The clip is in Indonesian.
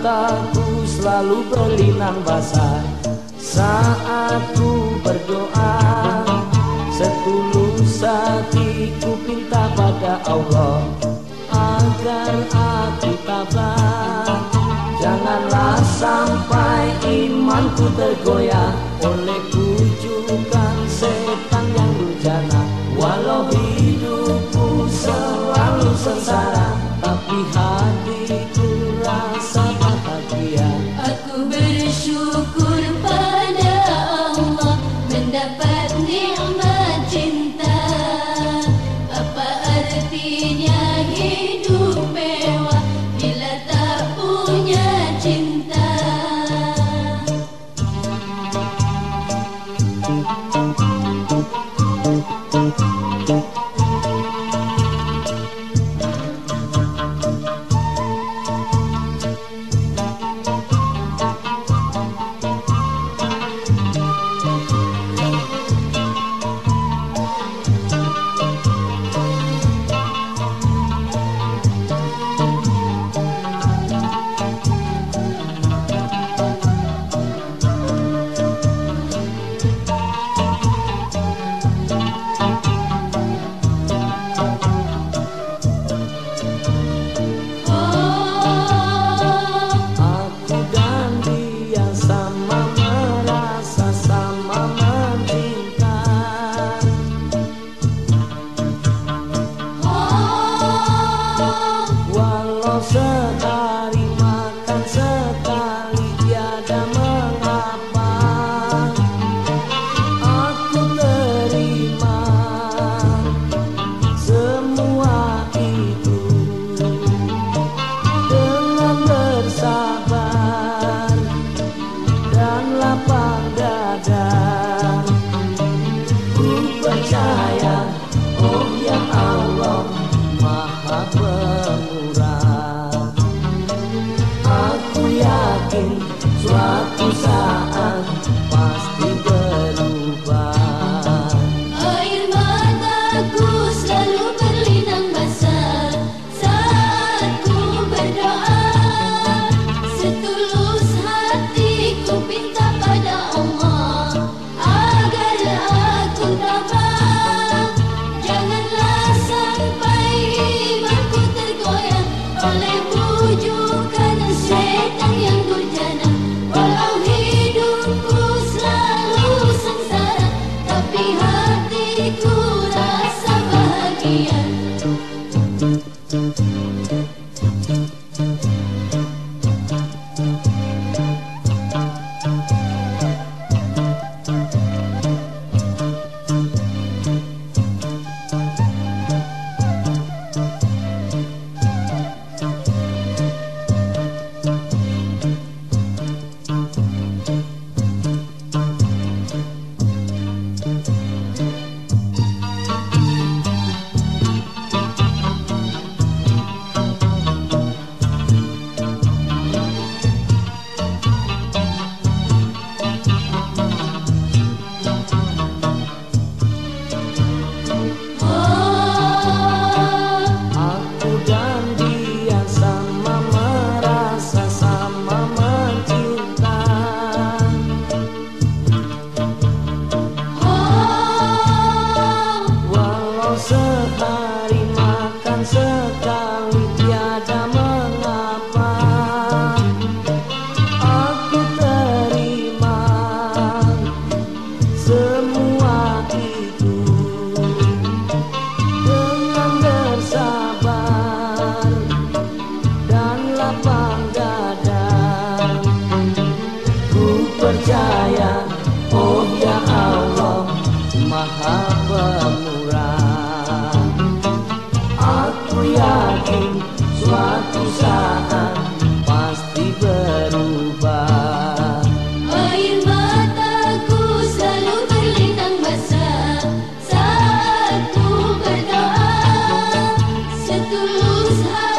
mataku selalu berlinang basah. Saat ku berdoa setulus hatiku pinta pada Allah. Agar aku tabah janganlah sampai imanku tergoyah. Oleh happy. Yeah. Oh, sekali tiada Who's?